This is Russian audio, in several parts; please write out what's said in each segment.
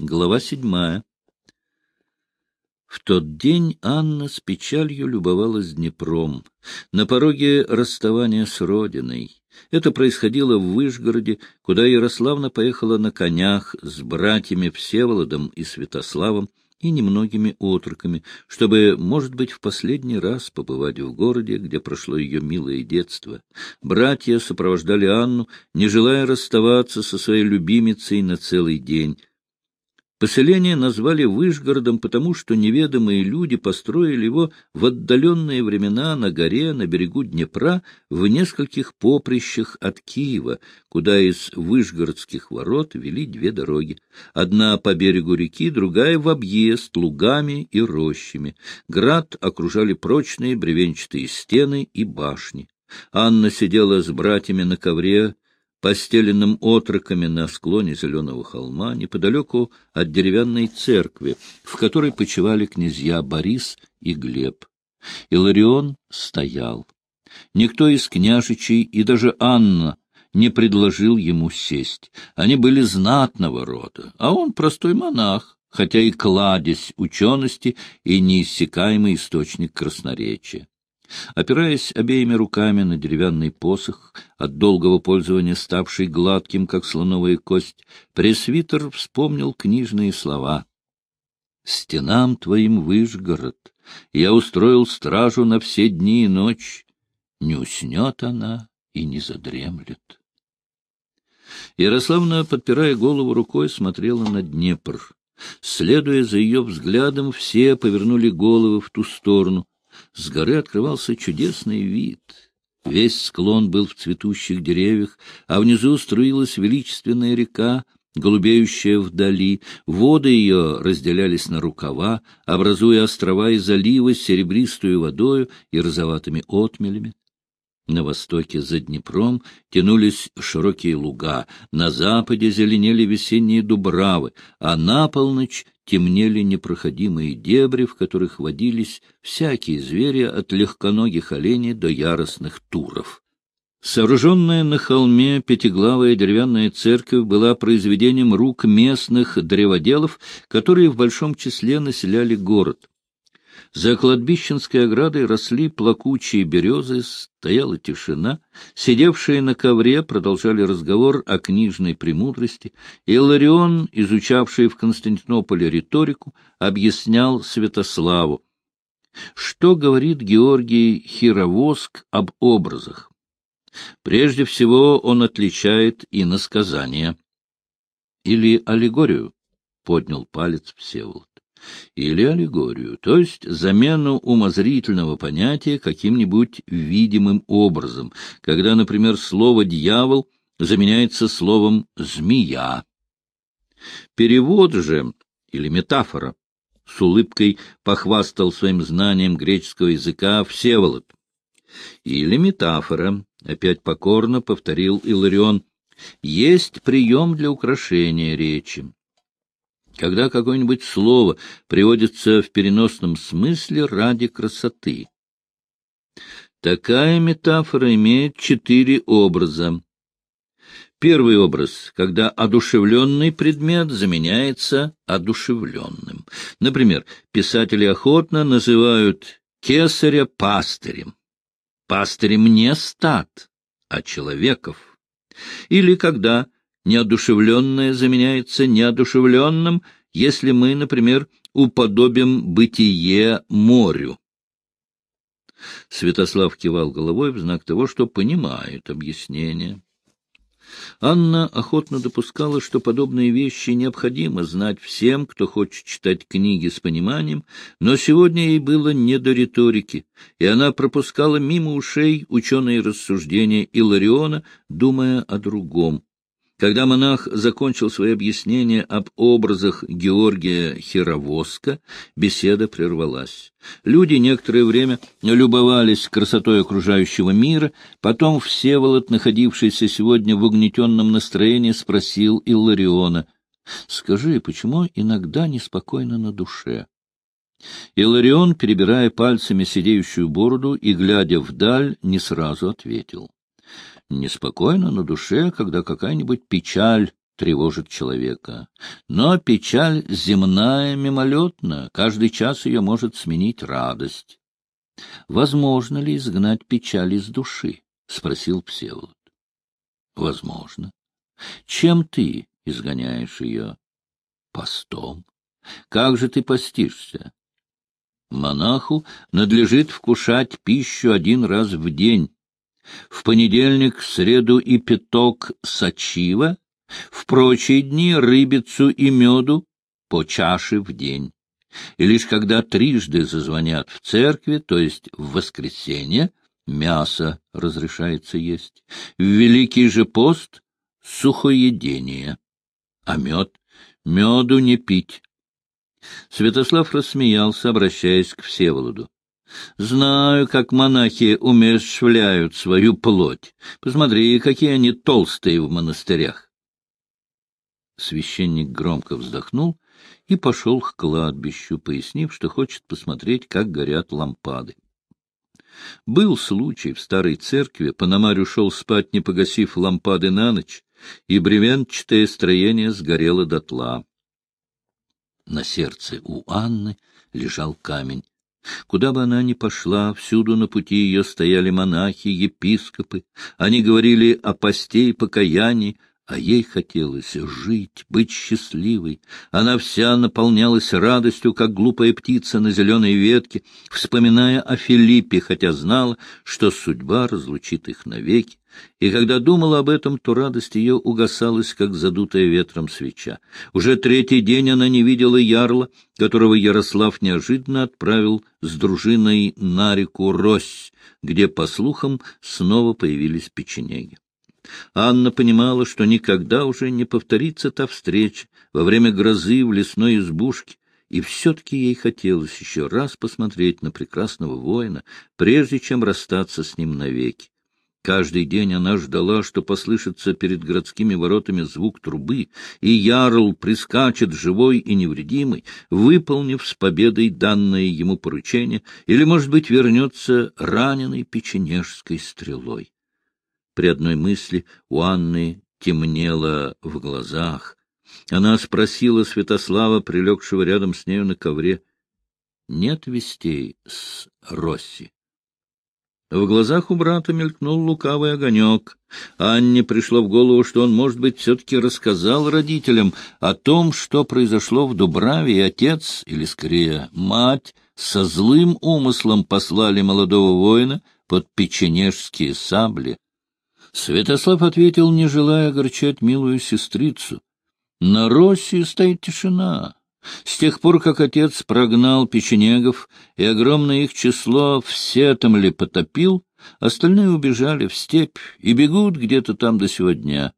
Глава седьмая. В тот день Анна с печалью любовалась Днепром, на пороге расставания с родиной. Это происходило в Вышгороде, куда Ярославна поехала на конях с братьями Всеволодом и Святославом и немногими отроками, чтобы, может быть, в последний раз побывать в городе, где прошло ее милое детство. Братья сопровождали Анну, не желая расставаться со своей любимицей на целый день. Поселение назвали Вышгородом, потому что неведомые люди построили его в отдаленные времена на горе на берегу Днепра в нескольких поприщах от Киева, куда из Вышгородских ворот вели две дороги. Одна по берегу реки, другая в объезд лугами и рощами. Град окружали прочные бревенчатые стены и башни. Анна сидела с братьями на ковре постеленным отроками на склоне зеленого холма, неподалеку от деревянной церкви, в которой почивали князья Борис и Глеб. Иларион стоял. Никто из княжичей и даже Анна не предложил ему сесть. Они были знатного рода, а он простой монах, хотя и кладезь учености и неиссякаемый источник красноречия. Опираясь обеими руками на деревянный посох, от долгого пользования ставший гладким, как слоновая кость, пресвитер вспомнил книжные слова. «Стенам твоим Выжгород, я устроил стражу на все дни и ночь, не уснет она и не задремлет». Ярославна, подпирая голову рукой, смотрела на Днепр. Следуя за ее взглядом, все повернули головы в ту сторону — с горы открывался чудесный вид. Весь склон был в цветущих деревьях, а внизу струилась величественная река, голубеющая вдали. Воды ее разделялись на рукава, образуя острова и заливы с серебристую водою и розоватыми отмелями. На востоке за Днепром тянулись широкие луга, на западе зеленели весенние дубравы, а на полночь темнели непроходимые дебри, в которых водились всякие звери от легконогих оленей до яростных туров. Сооруженная на холме пятиглавая деревянная церковь была произведением рук местных древоделов, которые в большом числе населяли город. За кладбищенской оградой росли плакучие березы, стояла тишина. Сидевшие на ковре продолжали разговор о книжной премудрости, и Ларион, изучавший в Константинополе риторику, объяснял Святославу, что говорит Георгий Хировоск об образах. Прежде всего он отличает иносказания. Или аллегорию, — поднял палец Всеволод или аллегорию, то есть замену умозрительного понятия каким-нибудь видимым образом, когда, например, слово «дьявол» заменяется словом «змея». Перевод же, или метафора, с улыбкой похвастал своим знанием греческого языка Всеволод. Или метафора, опять покорно повторил Иларион, есть прием для украшения речи. Когда какое-нибудь слово приводится в переносном смысле ради красоты. Такая метафора имеет четыре образа. Первый образ, когда одушевленный предмет заменяется одушевленным. Например, писатели охотно называют кесаря пастырем. Пастырем не стат, а человеков. Или когда неодушевленное заменяется неодушевленным, если мы, например, уподобим бытие морю. Святослав кивал головой в знак того, что понимает объяснение. Анна охотно допускала, что подобные вещи необходимо знать всем, кто хочет читать книги с пониманием, но сегодня ей было не до риторики, и она пропускала мимо ушей ученые рассуждения Илариона, думая о другом. Когда монах закончил свои объяснения об образах Георгия Херовоска, беседа прервалась. Люди некоторое время любовались красотой окружающего мира, потом Всеволод, находившийся сегодня в угнетенном настроении, спросил Иллариона, «Скажи, почему иногда неспокойно на душе?» Иларион, перебирая пальцами сидеющую бороду и глядя вдаль, не сразу ответил неспокойно на душе, когда какая-нибудь печаль тревожит человека. Но печаль земная мимолетна, каждый час ее может сменить радость. — Возможно ли изгнать печаль из души? — спросил Всеволод. — Возможно. — Чем ты изгоняешь ее? — Постом. — Как же ты постишься? Монаху надлежит вкушать пищу один раз в день. В понедельник, среду и пяток сочива, в прочие дни рыбицу и меду по чаше в день. И лишь когда трижды зазвонят в церкви, то есть в воскресенье, мясо разрешается есть. В Великий же пост — сухоедение, а мед — меду не пить. Святослав рассмеялся, обращаясь к Всеволоду. — Знаю, как монахи умерщвляют свою плоть. Посмотри, какие они толстые в монастырях. Священник громко вздохнул и пошел к кладбищу, пояснив, что хочет посмотреть, как горят лампады. Был случай в старой церкви, Пономарь ушел спать, не погасив лампады на ночь, и бревенчатое строение сгорело дотла. На сердце у Анны лежал камень. Куда бы она ни пошла, всюду на пути ее стояли монахи, епископы. Они говорили о посте и покаянии, а ей хотелось жить, быть счастливой. Она вся наполнялась радостью, как глупая птица на зеленой ветке, вспоминая о Филиппе, хотя знала, что судьба разлучит их навеки. И когда думала об этом, то радость ее угасалась, как задутая ветром свеча. Уже третий день она не видела ярла, которого Ярослав неожиданно отправил с дружиной на реку Рось, где, по слухам, снова появились печенеги. Анна понимала, что никогда уже не повторится та встреча во время грозы в лесной избушке, и все-таки ей хотелось еще раз посмотреть на прекрасного воина, прежде чем расстаться с ним навеки. Каждый день она ждала, что послышится перед городскими воротами звук трубы, и Ярл прискачет живой и невредимый, выполнив с победой данное ему поручение, или, может быть, вернется раненый печенежской стрелой. При одной мысли у Анны темнело в глазах. Она спросила Святослава, прилегшего рядом с нею на ковре, «Нет вестей с Росси?» В глазах у брата мелькнул лукавый огонек. Анне пришло в голову, что он, может быть, все-таки рассказал родителям о том, что произошло в Дубраве, и отец, или, скорее, мать, со злым умыслом послали молодого воина под печенежские сабли. Святослав ответил, не желая огорчать милую сестрицу. На России стоит тишина. С тех пор, как отец прогнал печенегов и огромное их число все там ли потопил, остальные убежали в степь и бегут где-то там до сегодня.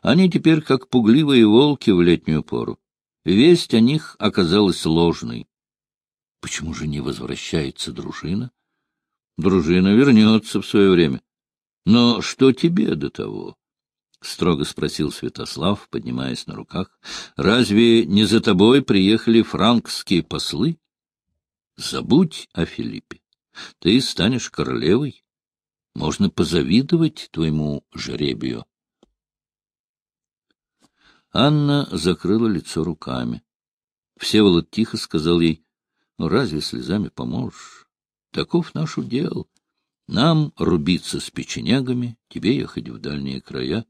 Они теперь как пугливые волки в летнюю пору. Весть о них оказалась ложной. Почему же не возвращается дружина? Дружина вернется в свое время. Но что тебе до того? — строго спросил Святослав, поднимаясь на руках. — Разве не за тобой приехали франкские послы? — Забудь о Филиппе. Ты станешь королевой. Можно позавидовать твоему жребию. Анна закрыла лицо руками. Всеволод тихо сказал ей, — Ну, разве слезами поможешь? Таков наш удел. Нам рубиться с печенегами, тебе ехать в дальние края.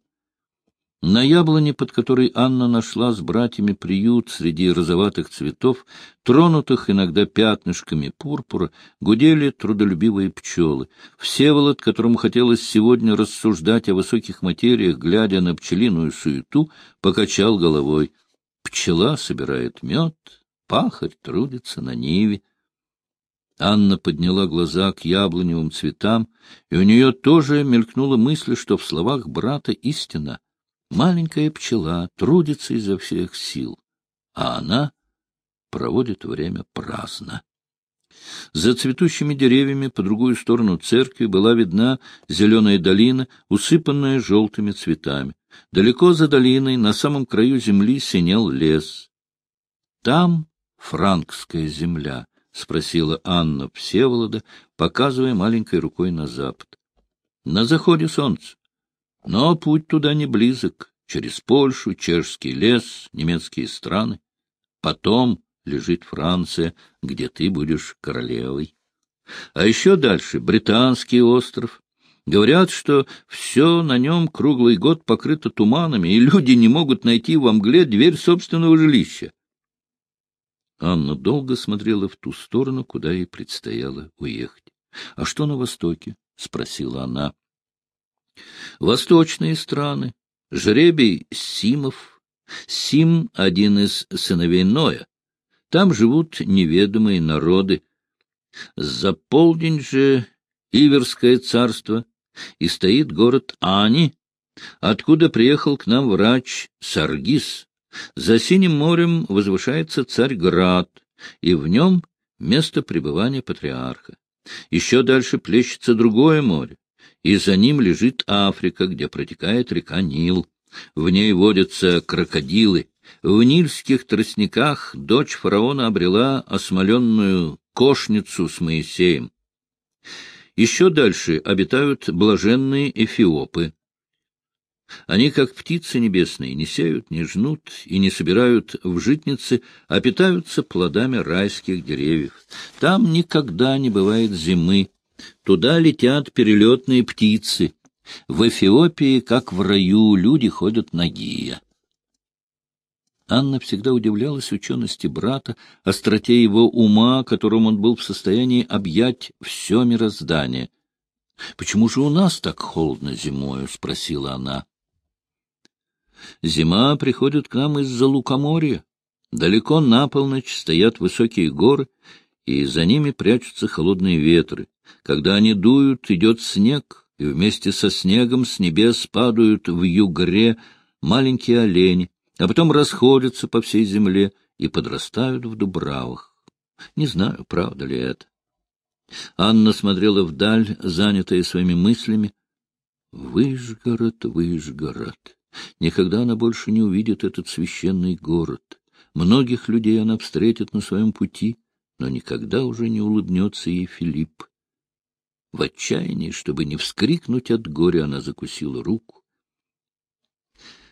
На яблоне, под которой Анна нашла с братьями приют среди розоватых цветов, тронутых иногда пятнышками пурпура, гудели трудолюбивые пчелы. Всеволод, которому хотелось сегодня рассуждать о высоких материях, глядя на пчелиную суету, покачал головой. Пчела собирает мед, пахарь трудится на ниве. Анна подняла глаза к яблоневым цветам, и у нее тоже мелькнула мысль, что в словах брата истина — Маленькая пчела трудится изо всех сил, а она проводит время праздно. За цветущими деревьями по другую сторону церкви была видна зеленая долина, усыпанная желтыми цветами. Далеко за долиной, на самом краю земли, синел лес. — Там франкская земля, — спросила Анна Всеволода, показывая маленькой рукой на запад. — На заходе солнца. Но путь туда не близок, через Польшу, чешский лес, немецкие страны. Потом лежит Франция, где ты будешь королевой. А еще дальше британский остров. Говорят, что все на нем круглый год покрыто туманами, и люди не могут найти во мгле дверь собственного жилища. Анна долго смотрела в ту сторону, куда ей предстояло уехать. — А что на востоке? — спросила она. — Восточные страны. Жребий Симов. Сим — один из сыновей Ноя. Там живут неведомые народы. За полдень же Иверское царство, и стоит город Ани, откуда приехал к нам врач Саргис. За Синим морем возвышается Царьград, и в нем место пребывания патриарха. Еще дальше плещется другое море, и за ним лежит Африка, где протекает река Нил. В ней водятся крокодилы. В нильских тростниках дочь фараона обрела осмоленную кошницу с Моисеем. Еще дальше обитают блаженные эфиопы. Они, как птицы небесные, не сеют, не жнут и не собирают в житницы, а питаются плодами райских деревьев. Там никогда не бывает зимы. Туда летят перелетные птицы. В Эфиопии, как в раю, люди ходят нагие. Анна всегда удивлялась учености брата, остроте его ума, которым он был в состоянии объять все мироздание. — Почему же у нас так холодно зимою? — спросила она. — Зима приходит к нам из-за лукоморья. Далеко на полночь стоят высокие горы, и за ними прячутся холодные ветры. Когда они дуют, идет снег, и вместе со снегом с небес падают в югре маленькие олени а потом расходятся по всей земле и подрастают в дубравах. Не знаю, правда ли это. Анна смотрела вдаль, занятая своими мыслями. Выжгород, Выжгород. Никогда она больше не увидит этот священный город. Многих людей она встретит на своем пути, но никогда уже не улыбнется ей Филипп. В отчаянии, чтобы не вскрикнуть от горя, она закусила руку.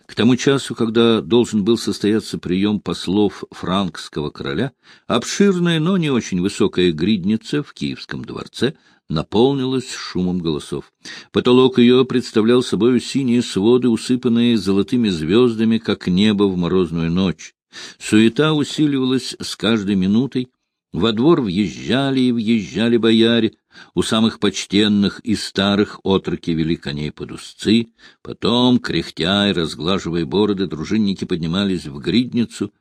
К тому часу, когда должен был состояться прием послов франкского короля, обширная, но не очень высокая гридница в Киевском дворце наполнилась шумом голосов. Потолок ее представлял собой синие своды, усыпанные золотыми звездами, как небо в морозную ночь. Суета усиливалась с каждой минутой. Во двор въезжали и въезжали бояре, у самых почтенных и старых отроки вели коней под узцы, потом, кряхтя и разглаживая бороды, дружинники поднимались в гридницу.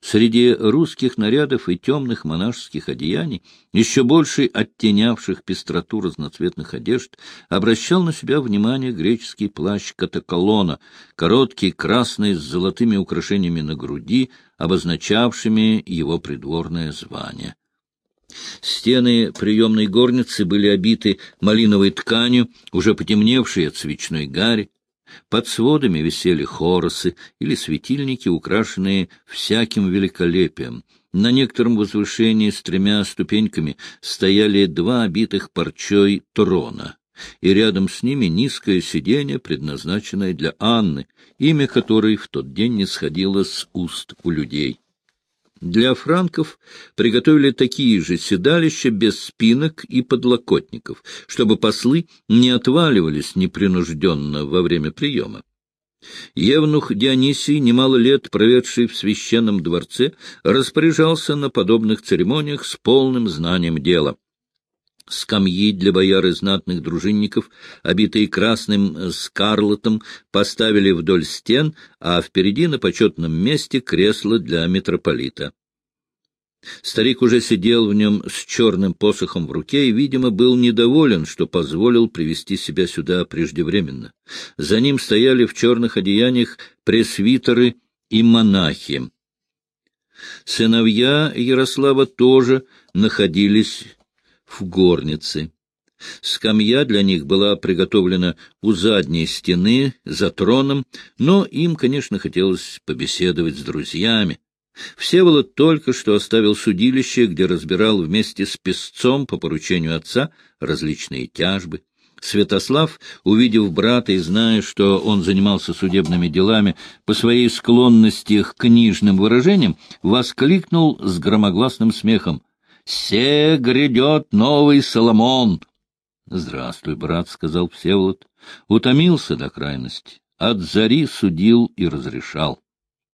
Среди русских нарядов и темных монашеских одеяний, еще больше оттенявших пестроту разноцветных одежд, обращал на себя внимание греческий плащ катаколона, короткий красный с золотыми украшениями на груди, обозначавшими его придворное звание. Стены приемной горницы были обиты малиновой тканью, уже потемневшей от свечной гари. Под сводами висели хоросы или светильники, украшенные всяким великолепием. На некотором возвышении с тремя ступеньками стояли два обитых парчой трона, и рядом с ними низкое сиденье, предназначенное для Анны, имя которой в тот день не сходило с уст у людей. Для франков приготовили такие же седалища без спинок и подлокотников, чтобы послы не отваливались непринужденно во время приема. Евнух Дионисий, немало лет проведший в священном дворце, распоряжался на подобных церемониях с полным знанием дела скамьи для бояр и знатных дружинников, обитые красным скарлатом, поставили вдоль стен, а впереди на почетном месте кресло для митрополита. Старик уже сидел в нем с черным посохом в руке и, видимо, был недоволен, что позволил привести себя сюда преждевременно. За ним стояли в черных одеяниях пресвитеры и монахи. Сыновья Ярослава тоже находились в горнице. Скамья для них была приготовлена у задней стены за троном, но им, конечно, хотелось побеседовать с друзьями. Всеволод только что оставил судилище, где разбирал вместе с песцом по поручению отца различные тяжбы. Святослав, увидев брата и зная, что он занимался судебными делами по своей склонности к книжным выражениям, воскликнул с громогласным смехом. «Се грядет новый Соломон!» «Здравствуй, брат», — сказал Всеволод. Утомился до крайности. От зари судил и разрешал.